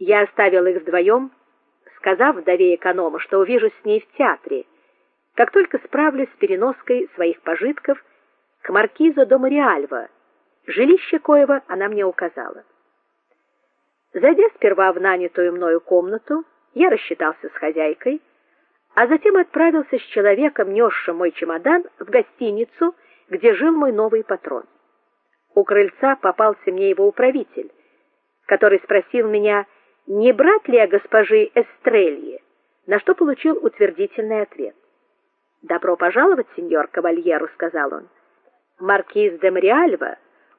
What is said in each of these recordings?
Я оставил их вдвоем, сказав вдове эконома, что увижусь с ней в театре, как только справлюсь с переноской своих пожитков к маркизу до Мариальва, жилище коего она мне указала. Зайдя сперва в нанятую мною комнату, я рассчитался с хозяйкой, а затем отправился с человеком, несшим мой чемодан, в гостиницу, где жил мой новый патрон. У крыльца попался мне его управитель, который спросил меня, не брат ли я госпожи Эстрелье, на что получил утвердительный ответ. Добро пожаловать, сеньор Кавальеру, сказал он. Маркиз де Мариальва,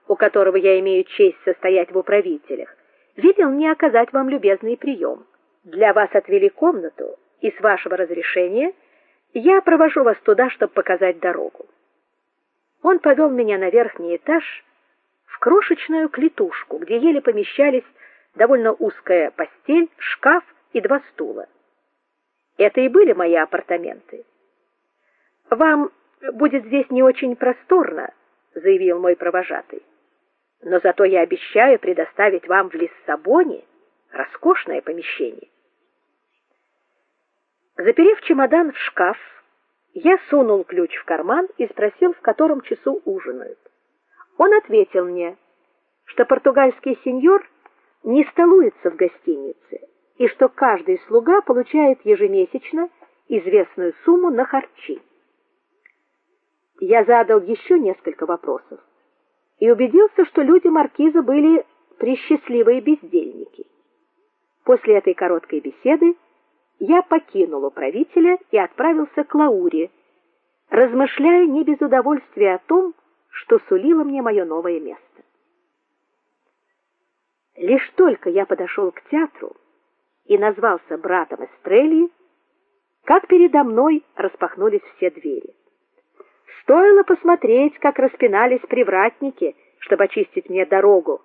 у которого я имею честь состоять в управителях, велел мне оказать вам любезный прием. Для вас отвели комнату, и с вашего разрешения я провожу вас туда, чтобы показать дорогу. Он повел меня на верхний этаж в крошечную клетушку, где еле помещались довольно узкая постель, шкаф и два стула. Это и были мои апартаменты. Вам будет здесь не очень просторно, заявил мой провожатый. Но зато я обещаю предоставить вам в Лиссабоне роскошное помещение. Заперев чемодан в шкаф, я сунул ключ в карман и спросил, в котором часу ужинают. Он ответил мне, что португальский сеньор не столуется в гостинице и что каждый слуга получает ежемесячно известную сумму на харчи. Я задал еще несколько вопросов и убедился, что люди маркиза были пресчастливые бездельники. После этой короткой беседы я покинул управителя и отправился к Лауре, размышляя не без удовольствия о том, что сулило мне мое новое место. Лишь только я подошел к театру и назвался братом Эстрелли, как передо мной распахнулись все двери. Стоило посмотреть, как распинались привратники, чтобы очистить мне дорогу.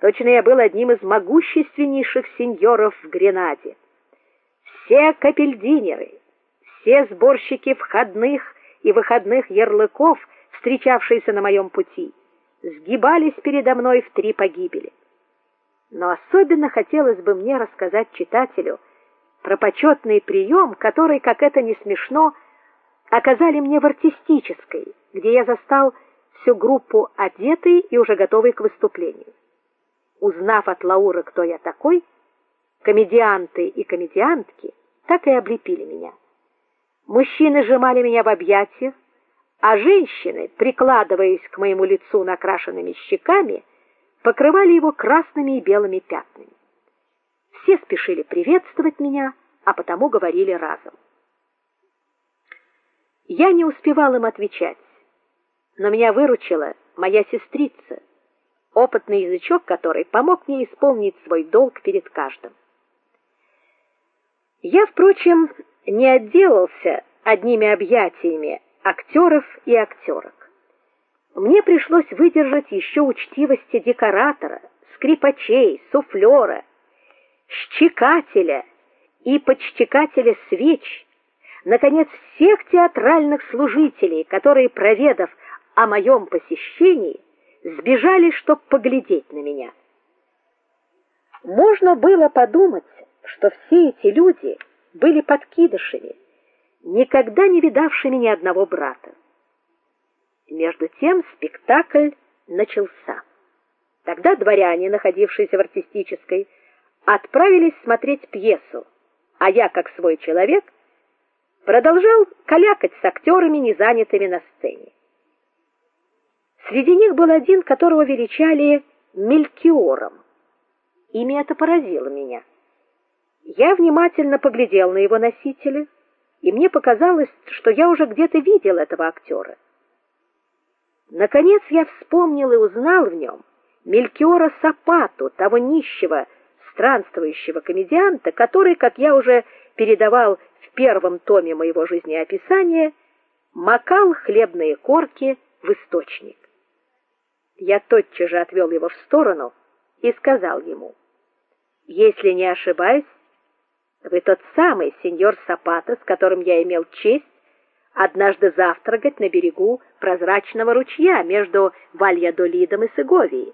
Точно я был одним из могущественнейших сеньоров в Гренаде. Все капельдинеры, все сборщики входных и выходных ярлыков, встречавшиеся на моем пути, сгибались передо мной в три погибели. Но особенно хотелось бы мне рассказать читателю про почетный прием, который, как это не смешно, оказали мне в артистической, где я застал всю группу одетой и уже готовой к выступлению. Узнав от Лауры, кто я такой, комедианты и комедиантки так и облепили меня. Мужчины сжимали меня в объятиях, а женщины, прикладываясь к моему лицу накрашенными щеками, покрывали его красными и белыми пятнами. Все спешили приветствовать меня, а потому говорили разом. Я не успевал им отвечать, но меня выручила моя сестрица, опытный язычок которой помог мне исполнить свой долг перед каждым. Я, впрочем, не отделался одними объятиями актеров и актерок. Мне пришлось выдержать еще учтивости декоратора, скрипачей, суфлера, щекателя и подщекателя свеч наконец, всех театральных служителей, которые, проведав о моем посещении, сбежали, чтобы поглядеть на меня. Можно было подумать, что все эти люди были подкидышами, никогда не видавшими ни одного брата. Между тем спектакль начался. Тогда дворяне, находившиеся в артистической, отправились смотреть пьесу, а я, как свой человек, продолжал калякать с актерами, не занятыми на сцене. Среди них был один, которого величали Мелькиором. Имя это поразило меня. Я внимательно поглядел на его носителя, и мне показалось, что я уже где-то видел этого актера. Наконец я вспомнил и узнал в нем Мелькиора Сапату, того нищего, странствующего комедианта, который, как я уже передавал первом томе моего жизнеописания макал хлебные корки в источник. Я тотчас же отвел его в сторону и сказал ему: "Если не ошибаюсь, вы тот самый сеньор Сапата, с которым я имел честь однажды завтракать на берегу прозрачного ручья между Вальядолидом и Сеговией.